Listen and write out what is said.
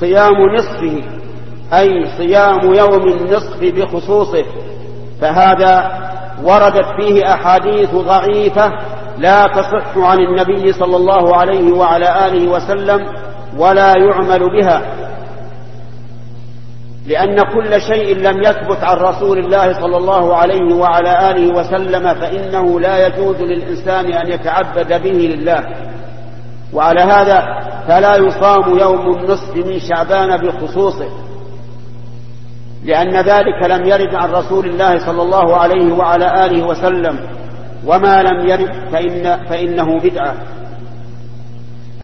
صيام نصفه أي صيام يوم النصف بخصوصه. فهذا وردت فيه أحاديث ضعيفة لا تصح عن النبي صلى الله عليه وعلى آله وسلم ولا يعمل بها. لأن كل شيء لم يثبت عن رسول الله صلى الله عليه وعلى آله وسلم فإنه لا يجوز للإنسان أن يتعبد به لله. وعلى هذا فلا يصام يوم النصف من شعبان بخصوصه لأن ذلك لم يرد عن رسول الله صلى الله عليه وعلى آله وسلم وما لم يرد فإن فإنه بدعة.